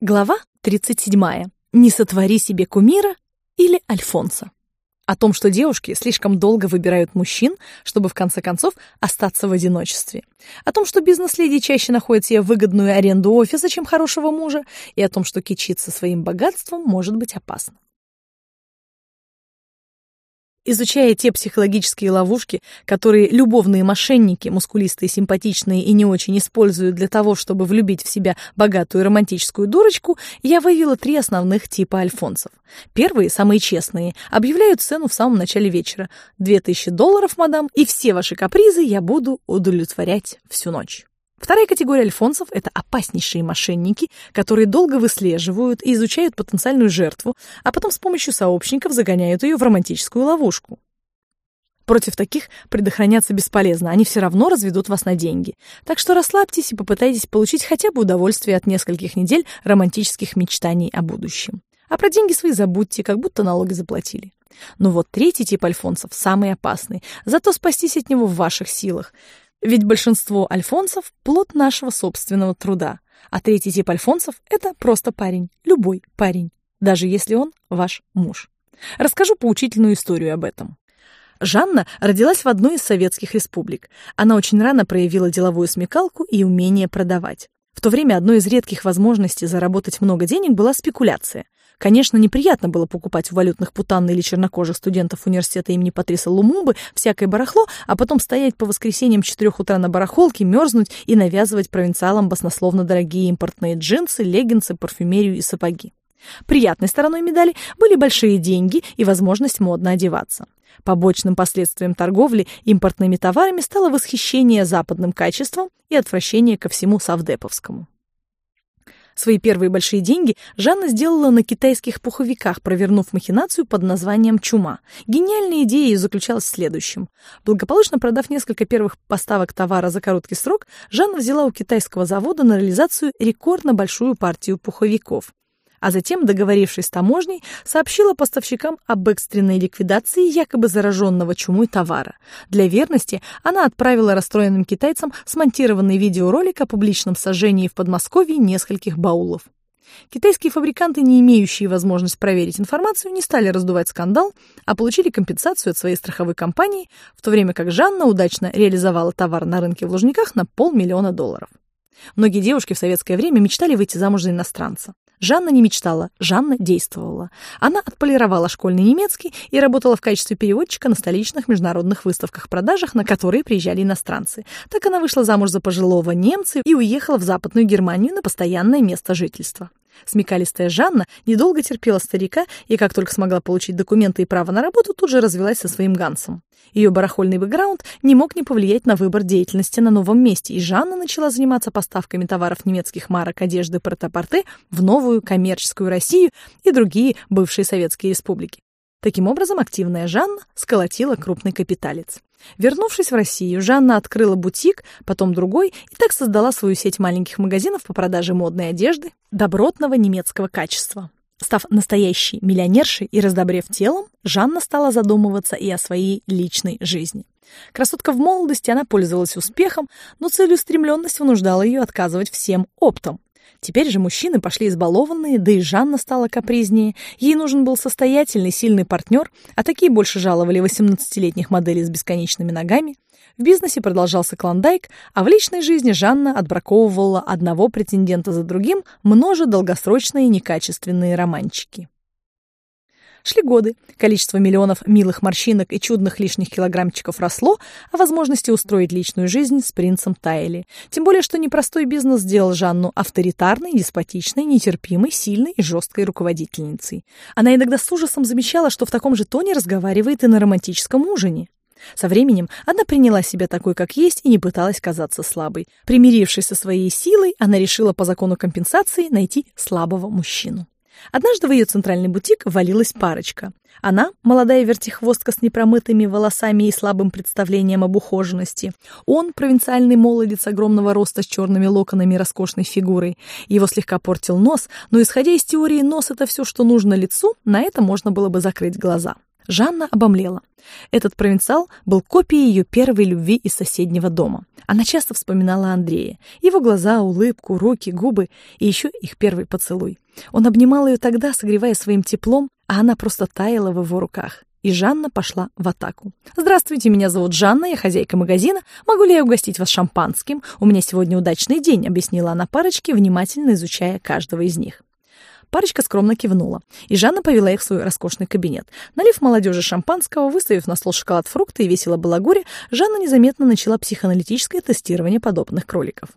Глава 37. Не сотвори себе кумира или Альфонса. О том, что девушки слишком долго выбирают мужчин, чтобы в конце концов остаться в одиночестве. О том, что бизнес-леди чаще находят себе выгодную аренду офиса, чем хорошего мужа. И о том, что кичиться своим богатством может быть опасно. Изучая те психологические ловушки, которые любовные мошенники, мускулистые, симпатичные и не очень используют для того, чтобы влюбить в себя богатую романтическую дурочку, я выявила три основных типа альфонсов. Первые, самые честные, объявляют цену в самом начале вечера. Две тысячи долларов, мадам, и все ваши капризы я буду удовлетворять всю ночь. Вторая категория альфонсов – это опаснейшие мошенники, которые долго выслеживают и изучают потенциальную жертву, а потом с помощью сообщников загоняют ее в романтическую ловушку. Против таких предохраняться бесполезно, они все равно разведут вас на деньги. Так что расслабьтесь и попытайтесь получить хотя бы удовольствие от нескольких недель романтических мечтаний о будущем. А про деньги свои забудьте, как будто налоги заплатили. Но вот третий тип альфонсов самый опасный, зато спастись от него в ваших силах – ведь большинство альфонсов – плод нашего собственного труда. А третий тип альфонсов – это просто парень, любой парень, даже если он ваш муж. Расскажу поучительную историю об этом. Жанна родилась в одной из советских республик. Она очень рано проявила деловую смекалку и умение продавать. В то время одной из редких возможностей заработать много денег была спекуляция. Конечно, неприятно было покупать у валютных путан или чернокожих студентов университета имени Патриса Лумумбы всякое барахло, а потом стоять по воскресеньям 4 утра на барахолке, мерзнуть и навязывать провинциалам баснословно дорогие импортные джинсы, леггинсы, парфюмерию и сапоги. Приятной стороной медали были большие деньги и возможность модно одеваться. Побочным последствием торговли импортными товарами стало восхищение западным качеством и отвращение ко всему савдеповскому. Свои первые большие деньги Жанна сделала на китайских пуховиках, провернув махинацию под названием «Чума». Гениальная идея ее заключалась в следующем. Благополучно продав несколько первых поставок товара за короткий срок, Жанна взяла у китайского завода на реализацию рекордно большую партию пуховиков а затем, договорившись с таможней, сообщила поставщикам об экстренной ликвидации якобы зараженного чумой товара. Для верности она отправила расстроенным китайцам смонтированный видеоролик о публичном сожжении в Подмосковье нескольких баулов. Китайские фабриканты, не имеющие возможность проверить информацию, не стали раздувать скандал, а получили компенсацию от своей страховой компании, в то время как Жанна удачно реализовала товар на рынке в Лужниках на полмиллиона долларов. Многие девушки в советское время мечтали выйти замуж за иностранца. Жанна не мечтала, Жанна действовала. Она отполировала школьный немецкий и работала в качестве переводчика на столичных международных выставках-продажах, на которые приезжали иностранцы. Так она вышла замуж за пожилого немца и уехала в Западную Германию на постоянное место жительства. Смекалистая Жанна недолго терпела старика и, как только смогла получить документы и право на работу, тут же развелась со своим Гансом. Ее барахольный бэкграунд не мог не повлиять на выбор деятельности на новом месте, и Жанна начала заниматься поставками товаров немецких марок одежды Портопорте в новую коммерческую Россию и другие бывшие советские республики. Таким образом, активная Жанна сколотила крупный капиталец. Вернувшись в Россию, Жанна открыла бутик, потом другой, и так создала свою сеть маленьких магазинов по продаже модной одежды добротного немецкого качества. Став настоящей миллионершей и раздобрев телом, Жанна стала задумываться и о своей личной жизни. Красотка в молодости, она пользовалась успехом, но целеустремленность вынуждала ее отказывать всем оптом. Теперь же мужчины пошли избалованные, да и Жанна стала капризнее. Ей нужен был состоятельный, сильный партнер, а такие больше жаловали 18-летних моделей с бесконечными ногами. В бизнесе продолжался клондайк, а в личной жизни Жанна отбраковывала одного претендента за другим, множа долгосрочные некачественные романчики. Шли годы, количество миллионов милых морщинок и чудных лишних килограммчиков росло, а возможности устроить личную жизнь с принцем таяли. Тем более, что непростой бизнес сделал Жанну авторитарной, деспотичной, нетерпимой, сильной и жесткой руководительницей. Она иногда с ужасом замечала, что в таком же тоне разговаривает и на романтическом ужине. Со временем она приняла себя такой, как есть, и не пыталась казаться слабой. Примирившись со своей силой, она решила по закону компенсации найти слабого мужчину. Однажды в ее центральный бутик валилась парочка. Она, молодая вертихвостка с непромытыми волосами и слабым представлением об ухоженности. Он, провинциальный молодец огромного роста с черными локонами и роскошной фигурой. Его слегка портил нос, но, исходя из теории «нос — это все, что нужно лицу», на это можно было бы закрыть глаза. Жанна обомлела. Этот провинциал был копией ее первой любви из соседнего дома. Она часто вспоминала Андрея. Его глаза, улыбку, руки, губы и еще их первый поцелуй. Он обнимал ее тогда, согревая своим теплом, а она просто таяла в его руках. И Жанна пошла в атаку. «Здравствуйте, меня зовут Жанна, я хозяйка магазина. Могу ли я угостить вас шампанским? У меня сегодня удачный день», — объяснила она парочке, внимательно изучая каждого из них. Парочка скромно кивнула, и Жанна повела их в свой роскошный кабинет. Налив молодежи шампанского, выставив на стол шоколад, фрукты и весело балагуре, Жанна незаметно начала психоаналитическое тестирование подобных кроликов.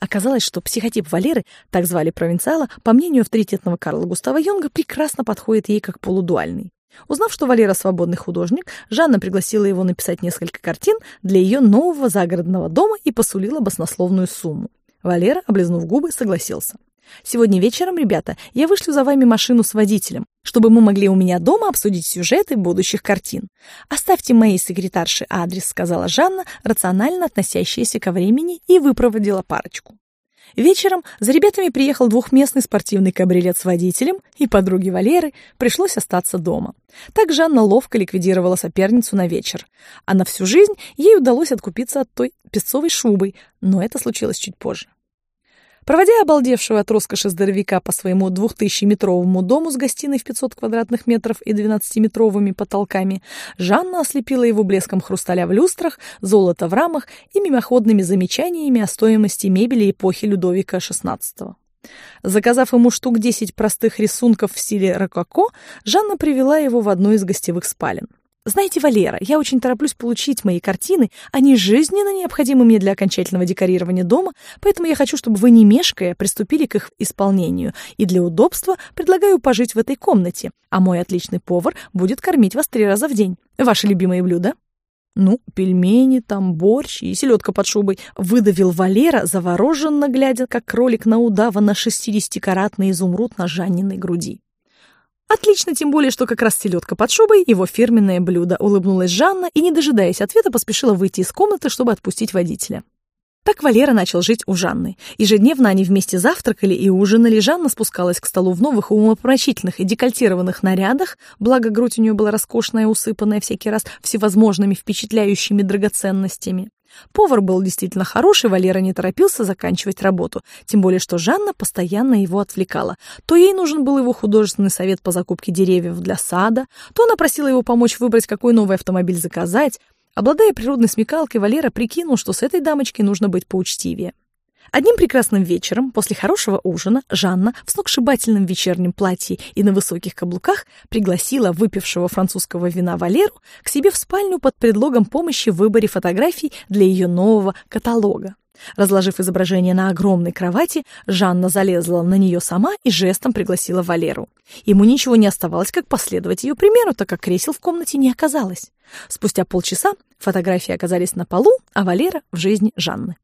Оказалось, что психотип Валеры, так звали провинциала, по мнению авторитетного Карла Густава Йонга, прекрасно подходит ей как полудуальный. Узнав, что Валера свободный художник, Жанна пригласила его написать несколько картин для ее нового загородного дома и посулила баснословную сумму. Валера, облизнув губы, согласился. Сегодня вечером, ребята, я вышлю за вами машину с водителем, чтобы мы могли у меня дома обсудить сюжеты будущих картин. Оставьте моей секретарше адрес, сказала Жанна, рационально относящаяся ко времени, и выпроводила парочку. Вечером за ребятами приехал двухместный спортивный кабриолет с водителем, и подруге Валеры пришлось остаться дома. Так Жанна ловко ликвидировала соперницу на вечер. А на всю жизнь ей удалось откупиться от той песцовой шубой, но это случилось чуть позже. Проводя обалдевшего от роскоши здоровяка по своему 2000-метровому дому с гостиной в 500 квадратных метров и 12-метровыми потолками, Жанна ослепила его блеском хрусталя в люстрах, золота в рамах и мимоходными замечаниями о стоимости мебели эпохи Людовика XVI. Заказав ему штук 10 простых рисунков в стиле рококо, Жанна привела его в одну из гостевых спален. Знаете, Валера, я очень тороплюсь получить мои картины, они жизненно необходимы мне для окончательного декорирования дома, поэтому я хочу, чтобы вы, не мешкая, приступили к их исполнению, и для удобства предлагаю пожить в этой комнате, а мой отличный повар будет кормить вас три раза в день. Ваши любимые блюда? Ну, пельмени, там борщ и селедка под шубой. Выдавил Валера, завороженно глядя, как кролик на удава на шестидесятикаратный изумруд на Жанниной груди. Отлично, тем более, что как раз селедка под шубой — его фирменное блюдо, улыбнулась Жанна и, не дожидаясь ответа, поспешила выйти из комнаты, чтобы отпустить водителя. Так Валера начал жить у Жанны. Ежедневно они вместе завтракали и ужинали. Жанна спускалась к столу в новых умопомрачительных и декольтированных нарядах, благо грудь у нее была роскошная, усыпанная всякий раз всевозможными впечатляющими драгоценностями. Повар был действительно хороший, Валера не торопился заканчивать работу, тем более что Жанна постоянно его отвлекала. То ей нужен был его художественный совет по закупке деревьев для сада, то она просила его помочь выбрать, какой новый автомобиль заказать. Обладая природной смекалкой, Валера прикинул, что с этой дамочкой нужно быть поучтивее. Одним прекрасным вечером, после хорошего ужина, Жанна в сногсшибательном вечернем платье и на высоких каблуках пригласила выпившего французского вина Валеру к себе в спальню под предлогом помощи в выборе фотографий для ее нового каталога. Разложив изображение на огромной кровати, Жанна залезла на нее сама и жестом пригласила Валеру. Ему ничего не оставалось, как последовать ее примеру, так как кресел в комнате не оказалось. Спустя полчаса фотографии оказались на полу, а Валера в жизни Жанны.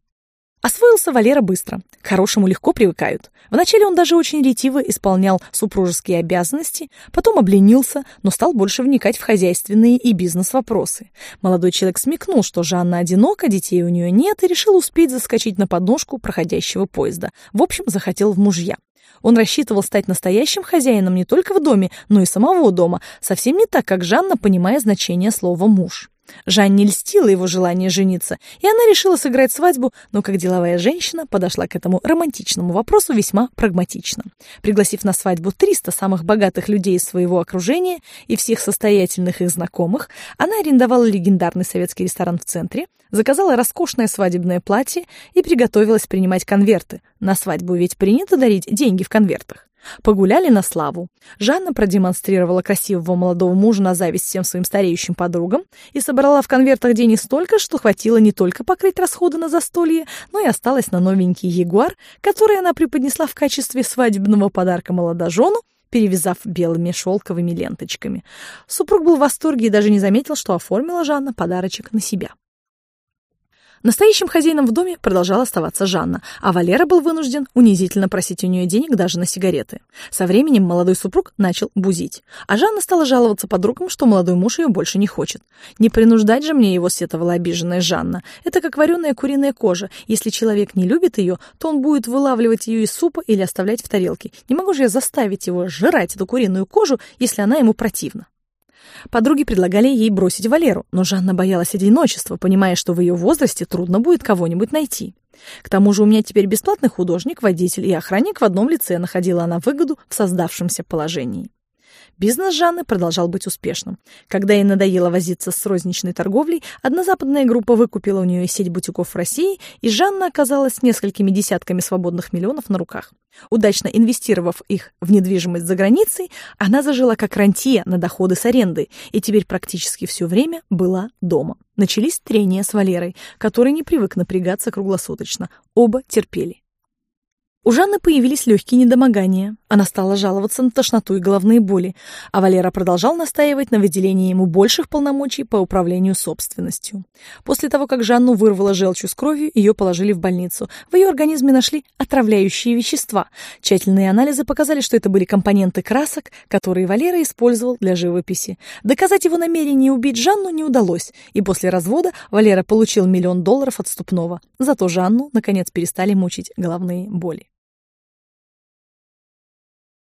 Освоился Валера быстро. К хорошему легко привыкают. Вначале он даже очень ретиво исполнял супружеские обязанности, потом обленился, но стал больше вникать в хозяйственные и бизнес-вопросы. Молодой человек смекнул, что Жанна одинока, детей у нее нет, и решил успеть заскочить на подножку проходящего поезда. В общем, захотел в мужья. Он рассчитывал стать настоящим хозяином не только в доме, но и самого дома, совсем не так, как Жанна, понимая значение слова «муж». Жанне льстило его желание жениться, и она решила сыграть свадьбу, но как деловая женщина подошла к этому романтичному вопросу весьма прагматично. Пригласив на свадьбу 300 самых богатых людей из своего окружения и всех состоятельных их знакомых, она арендовала легендарный советский ресторан в центре, заказала роскошное свадебное платье и приготовилась принимать конверты. На свадьбу ведь принято дарить деньги в конвертах. Погуляли на славу. Жанна продемонстрировала красивого молодого мужа на зависть всем своим стареющим подругам и собрала в конвертах денег столько, что хватило не только покрыть расходы на застолье, но и осталось на новенький ягуар, который она преподнесла в качестве свадебного подарка молодожену, перевязав белыми шелковыми ленточками. Супруг был в восторге и даже не заметил, что оформила Жанна подарочек на себя. Настоящим хозяином в доме продолжала оставаться Жанна, а Валера был вынужден унизительно просить у нее денег даже на сигареты. Со временем молодой супруг начал бузить, а Жанна стала жаловаться подругам, что молодой муж ее больше не хочет. «Не принуждать же мне его», — сетовала обиженная Жанна. «Это как вареная куриная кожа. Если человек не любит ее, то он будет вылавливать ее из супа или оставлять в тарелке. Не могу же я заставить его жрать эту куриную кожу, если она ему противна». Подруги предлагали ей бросить Валеру, но Жанна боялась одиночества, понимая, что в ее возрасте трудно будет кого-нибудь найти. К тому же у меня теперь бесплатный художник, водитель и охранник в одном лице, находила она выгоду в создавшемся положении. Бизнес Жанны продолжал быть успешным. Когда ей надоело возиться с розничной торговлей, одна западная группа выкупила у нее сеть бутиков в России, и Жанна оказалась с несколькими десятками свободных миллионов на руках. Удачно инвестировав их в недвижимость за границей, она зажила как рантье на доходы с аренды и теперь практически все время была дома. Начались трения с Валерой, который не привык напрягаться круглосуточно. Оба терпели. У Жанны появились легкие недомогания. Она стала жаловаться на тошноту и головные боли, а Валера продолжал настаивать на выделении ему больших полномочий по управлению собственностью. После того, как Жанну вырвало желчью с кровью, ее положили в больницу. В ее организме нашли отравляющие вещества. Тщательные анализы показали, что это были компоненты красок, которые Валера использовал для живописи. Доказать его намерение убить Жанну не удалось, и после развода Валера получил миллион долларов отступного. Зато Жанну, наконец, перестали мучить головные боли.